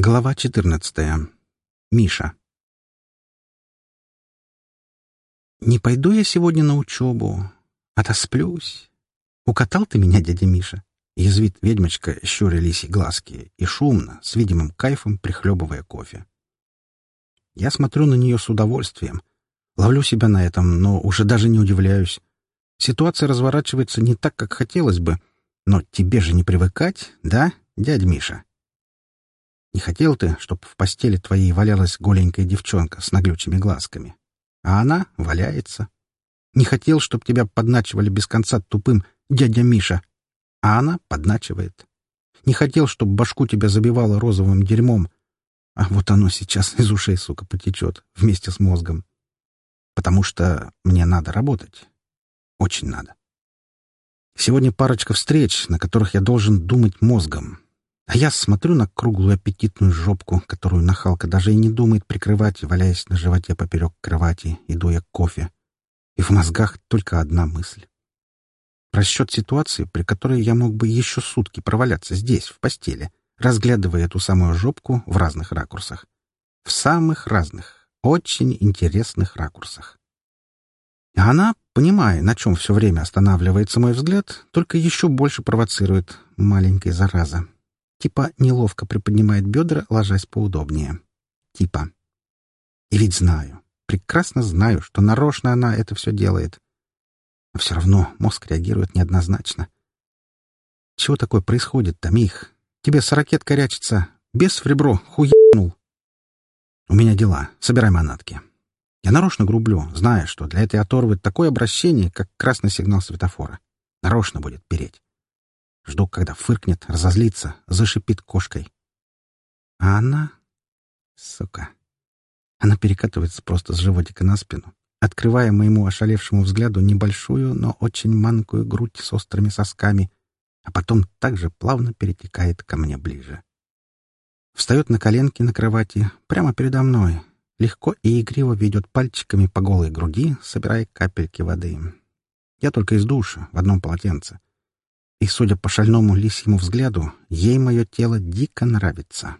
Глава 14. Миша. «Не пойду я сегодня на учебу, отосплюсь. Укатал ты меня, дядя Миша?» Язвит ведьмочка, щуря лиси глазки, и шумно, с видимым кайфом, прихлебывая кофе. Я смотрю на нее с удовольствием. Ловлю себя на этом, но уже даже не удивляюсь. Ситуация разворачивается не так, как хотелось бы, но тебе же не привыкать, да, дядя Миша? Не хотел ты, чтоб в постели твоей валялась голенькая девчонка с наглючими глазками. А она валяется. Не хотел, чтоб тебя подначивали без конца тупым «дядя Миша», а она подначивает. Не хотел, чтоб башку тебя забивало розовым дерьмом, а вот оно сейчас из ушей, сука, потечет вместе с мозгом. Потому что мне надо работать. Очень надо. Сегодня парочка встреч, на которых я должен думать мозгом, а я смотрю на круглую аппетитную жопку, которую нахалка даже и не думает прикрывать, валяясь на животе поперек кровати и дуя кофе. И в мозгах только одна мысль. Расчет ситуации, при которой я мог бы еще сутки проваляться здесь, в постели, разглядывая эту самую жопку в разных ракурсах. В самых разных, очень интересных ракурсах. А она, понимая, на чем все время останавливается мой взгляд, только еще больше провоцирует маленькая зараза. Типа неловко приподнимает бедра, ложась поудобнее. Типа. И ведь знаю, прекрасно знаю, что нарочно она это все делает. Но все равно мозг реагирует неоднозначно. Чего такое происходит, Томих? Тебе сорокет корячится, без в ребро, хуянул. У меня дела, собирай манатки. Я нарочно грублю, зная, что для этой оторвы такое обращение, как красный сигнал светофора. Нарочно будет переть. Жду, когда фыркнет, разозлится, зашипит кошкой. А она... Сука. Она перекатывается просто с животика на спину, открывая моему ошалевшему взгляду небольшую, но очень манкую грудь с острыми сосками, а потом также плавно перетекает ко мне ближе. Встает на коленки на кровати, прямо передо мной, легко и игриво ведет пальчиками по голой груди, собирая капельки воды. Я только из душа, в одном полотенце и, судя по шальному лисьему взгляду, ей мое тело дико нравится.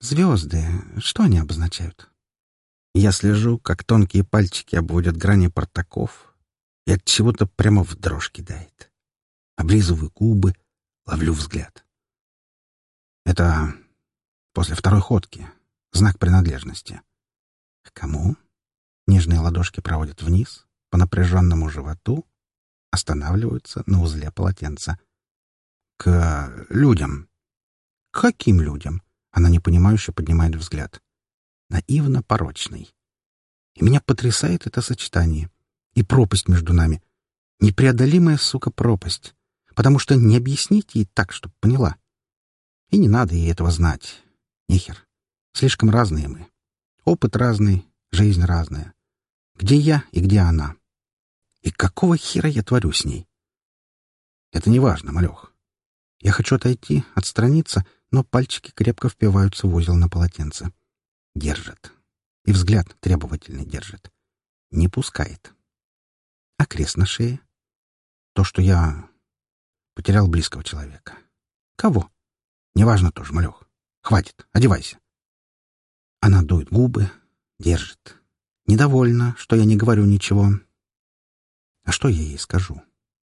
Звезды, что они обозначают? Я слежу, как тонкие пальчики обводят грани портаков, и от чего-то прямо в дрожь кидает. Облизываю губы, ловлю взгляд. Это после второй ходки, знак принадлежности. К кому? Нежные ладошки проводят вниз, по напряженному животу, останавливаются на узле полотенца. «К людям». «К каким людям?» Она непонимающе поднимает взгляд. Наивно порочный. И меня потрясает это сочетание. И пропасть между нами. Непреодолимая, сука, пропасть. Потому что не объяснить ей так, чтоб поняла. И не надо ей этого знать. Нихер. Слишком разные мы. Опыт разный, жизнь разная. Где я и где она? И какого хера я творю с ней? Это не важно, малех. Я хочу отойти, отстраниться, но пальчики крепко впиваются в узел на полотенце. Держит. И взгляд требовательный держит. Не пускает. А крест на шее? То, что я потерял близкого человека. Кого? Неважно тоже, малех. Хватит, одевайся. Она дует губы, держит. Недовольна, что я не говорю ничего, а что я ей скажу?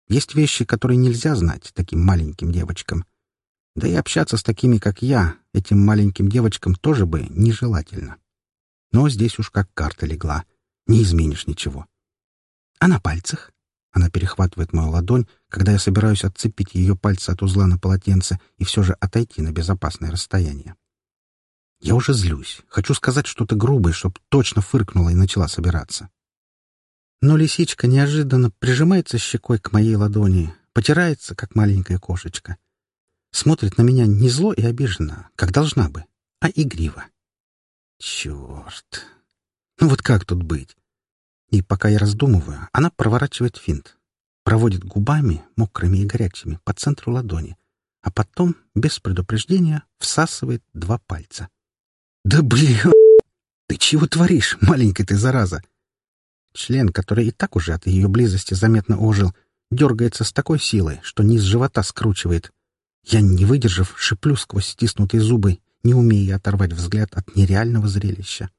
Есть вещи, которые нельзя знать таким маленьким девочкам. Да и общаться с такими, как я, этим маленьким девочкам тоже бы нежелательно. Но здесь уж как карта легла. Не изменишь ничего. А на пальцах? Она перехватывает мою ладонь, когда я собираюсь отцепить ее пальцы от узла на полотенце и все же отойти на безопасное расстояние. Я уже злюсь. Хочу сказать что-то грубое, чтоб точно фыркнула и начала собираться. Но лисичка неожиданно прижимается щекой к моей ладони, потирается, как маленькая кошечка. Смотрит на меня не зло и обиженно, как должна бы, а игриво. Черт! Ну вот как тут быть? И пока я раздумываю, она проворачивает финт, проводит губами, мокрыми и горячими, по центру ладони, а потом, без предупреждения, всасывает два пальца. «Да блин! Ты чего творишь, маленькая ты зараза?» Член, который и так уже от ее близости заметно ожил, дергается с такой силой, что низ живота скручивает. Я, не выдержав, шиплю сквозь стиснутые зубы, не умея оторвать взгляд от нереального зрелища.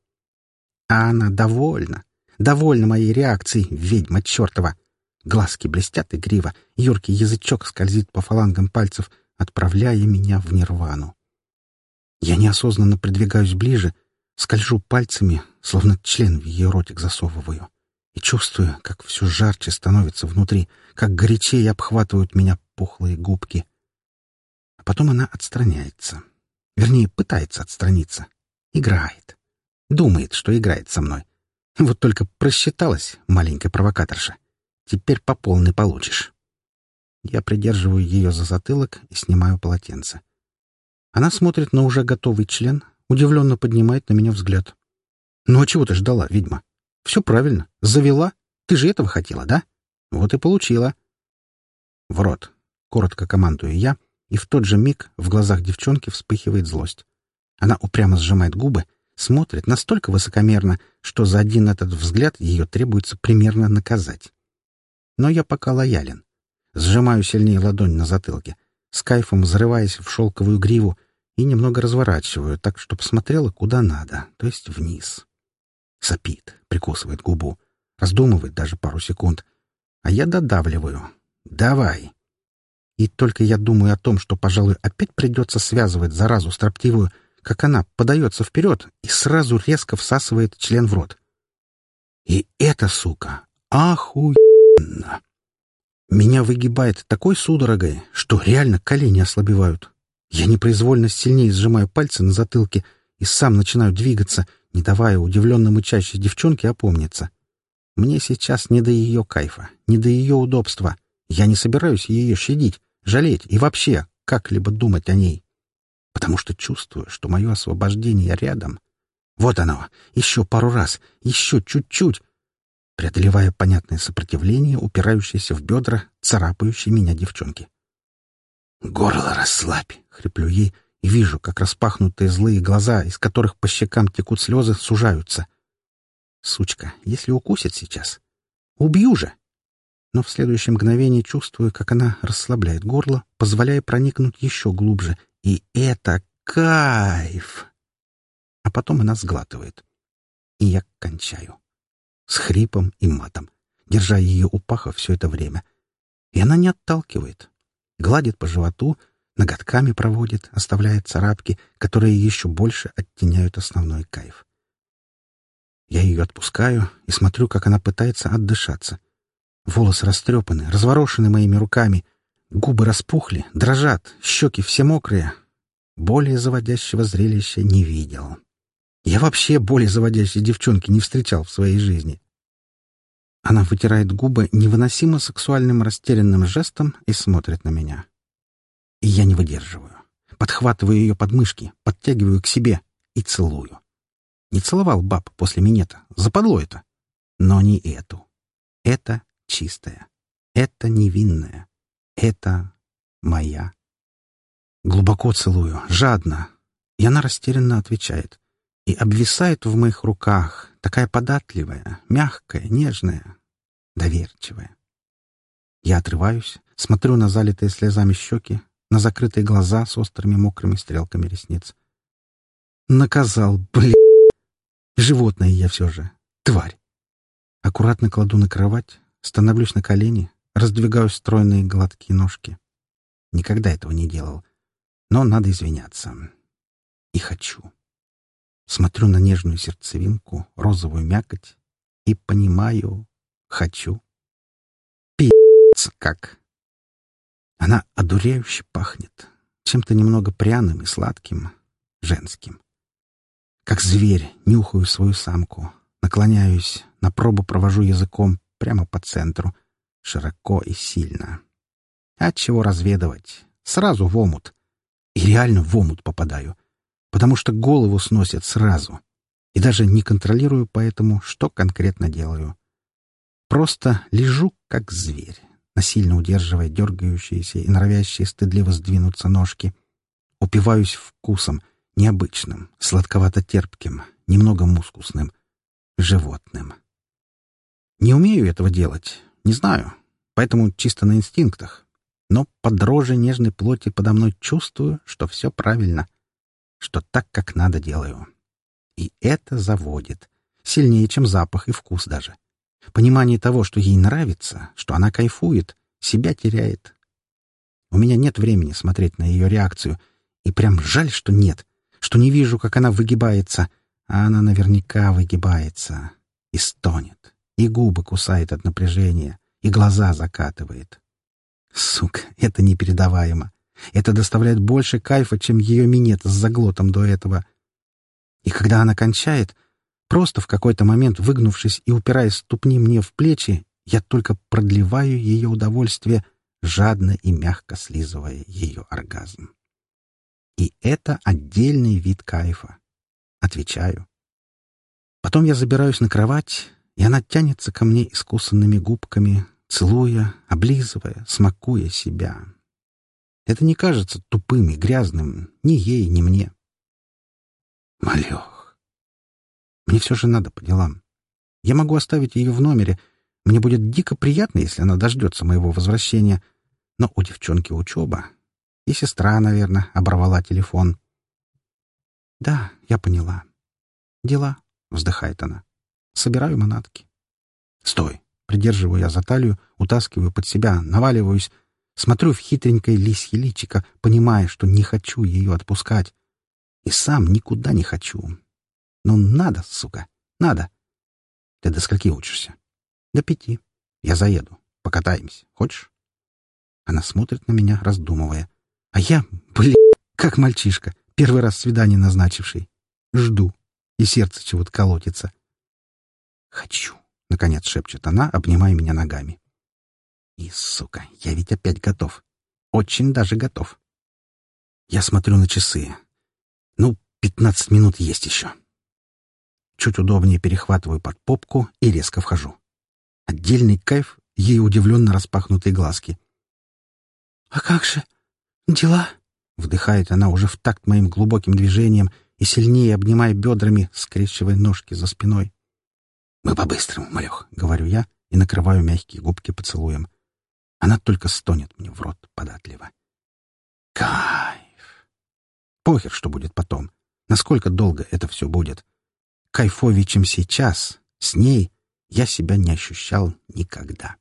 А она довольна, довольна моей реакцией, ведьма чертова. Глазки блестят игриво, юркий язычок скользит по фалангам пальцев, отправляя меня в нирвану. Я неосознанно придвигаюсь ближе, скольжу пальцами, словно член в ее ротик засовываю, и чувствую, как все жарче становится внутри, как горячее обхватывают меня пухлые губки. А потом она отстраняется. Вернее, пытается отстраниться. Играет. Думает, что играет со мной. Вот только просчиталась, маленькая провокаторша. Теперь по полной получишь. Я придерживаю ее за затылок и снимаю полотенце. Она смотрит на уже готовый член, удивленно поднимает на меня взгляд. «Ну а чего ты ждала, ведьма? Все правильно. Завела. Ты же этого хотела, да? Вот и получила». «В рот», — коротко командую я, и в тот же миг в глазах девчонки вспыхивает злость. Она упрямо сжимает губы, смотрит настолько высокомерно, что за один этот взгляд ее требуется примерно наказать. Но я пока лоялен. Сжимаю сильнее ладонь на затылке, с кайфом взрываясь в шелковую гриву и немного разворачиваю, так, чтобы смотрела куда надо, то есть вниз. Сопит, прикусывает губу, раздумывает даже пару секунд. А я додавливаю. «Давай!» И только я думаю о том, что, пожалуй, опять придется связывать заразу строптивую, как она подается вперед и сразу резко всасывает член в рот. И эта сука охуенно! Меня выгибает такой судорогой, что реально колени ослабевают. Я непроизвольно сильнее сжимаю пальцы на затылке и сам начинаю двигаться, не давая удивленно мычащей девчонке опомниться. Мне сейчас не до ее кайфа, не до ее удобства. Я не собираюсь ее щадить, жалеть и вообще как-либо думать о ней потому что чувствую, что мое освобождение рядом. Вот оно, еще пару раз, еще чуть-чуть, преодолевая понятное сопротивление, упирающееся в бедра, царапающей меня девчонки. «Горло расслабь!» — хриплю ей, и вижу, как распахнутые злые глаза, из которых по щекам текут слезы, сужаются. «Сучка, если укусит сейчас, убью же!» Но в следующее мгновение чувствую, как она расслабляет горло, позволяя проникнуть еще глубже и это кайф! А потом она сглатывает. И я кончаю. С хрипом и матом, держа ее у паха все это время. И она не отталкивает. Гладит по животу, ноготками проводит, оставляя царапки, которые еще больше оттеняют основной кайф. Я ее отпускаю и смотрю, как она пытается отдышаться. Волосы растрепаны, разворошены моими руками — Губы распухли, дрожат, щеки все мокрые. Более заводящего зрелища не видел. Я вообще более заводящей девчонки не встречал в своей жизни. Она вытирает губы невыносимо сексуальным растерянным жестом и смотрит на меня. И я не выдерживаю. Подхватываю ее подмышки, подтягиваю к себе и целую. Не целовал баб после минета. Западло это. Но не эту. Это чистая. Это невинная. Это моя. Глубоко целую, жадно. И она растерянно отвечает. И обвисает в моих руках, такая податливая, мягкая, нежная, доверчивая. Я отрываюсь, смотрю на залитые слезами щеки, на закрытые глаза с острыми мокрыми стрелками ресниц. Наказал, блин. Животное я все же. Тварь. Аккуратно кладу на кровать, становлюсь на колени, Раздвигаю стройные гладкие ножки. Никогда этого не делал. Но надо извиняться. И хочу. Смотрю на нежную сердцевинку, розовую мякоть и понимаю, хочу. Пи***ц как. Она одуряюще пахнет. Чем-то немного пряным и сладким, женским. Как зверь нюхаю свою самку, наклоняюсь, на пробу провожу языком прямо по центру — широко и сильно. От чего разведывать? Сразу в омут. И реально в омут попадаю, потому что голову сносят сразу. И даже не контролирую поэтому, что конкретно делаю. Просто лежу, как зверь, насильно удерживая дергающиеся и норовящие стыдливо сдвинуться ножки. Упиваюсь вкусом, необычным, сладковато-терпким, немного мускусным, животным. Не умею этого делать, не знаю, поэтому чисто на инстинктах. но по дрожи нежной плоти подо мной чувствую, что все правильно, что так, как надо делаю. И это заводит. Сильнее, чем запах и вкус даже. Понимание того, что ей нравится, что она кайфует, себя теряет. У меня нет времени смотреть на ее реакцию, и прям жаль, что нет, что не вижу, как она выгибается, а она наверняка выгибается и стонет, и губы кусает от напряжения, и глаза закатывает. Сука, это непередаваемо. Это доставляет больше кайфа, чем ее минет с заглотом до этого. И когда она кончает, просто в какой-то момент выгнувшись и упираясь ступни мне в плечи, я только продлеваю ее удовольствие, жадно и мягко слизывая ее оргазм. И это отдельный вид кайфа. Отвечаю. Потом я забираюсь на кровать, и она тянется ко мне искусанными губками, целуя, облизывая, смакуя себя. Это не кажется тупым и грязным ни ей, ни мне. Малех. Мне все же надо по делам. Я могу оставить ее в номере. Мне будет дико приятно, если она дождется моего возвращения. Но у девчонки учеба. И сестра, наверное, оборвала телефон. «Да, я поняла. Дела», — вздыхает она. «Собираю манатки». «Стой!» Придерживаю я за талию, утаскиваю под себя, наваливаюсь, смотрю в хитренькое лисье личико, понимая, что не хочу ее отпускать. И сам никуда не хочу. Но надо, сука, надо. Ты до скольки учишься? До пяти. Я заеду. Покатаемся. Хочешь? Она смотрит на меня, раздумывая. А я, блин, как мальчишка, первый раз свидание назначивший. Жду. И сердце чего-то колотится. Хочу. — наконец шепчет она, обнимая меня ногами. И, сука, я ведь опять готов. Очень даже готов. Я смотрю на часы. Ну, пятнадцать минут есть еще. Чуть удобнее перехватываю под попку и резко вхожу. Отдельный кайф — ей удивленно распахнутые глазки. «А как же? Дела?» — вдыхает она уже в такт моим глубоким движением и сильнее обнимая бедрами, скрещивая ножки за спиной. «Мы по-быстрому, малех», — говорю я и накрываю мягкие губки поцелуем. Она только стонет мне в рот податливо. Кайф! Похер, что будет потом. Насколько долго это все будет. Кайфовее, чем сейчас, с ней я себя не ощущал никогда.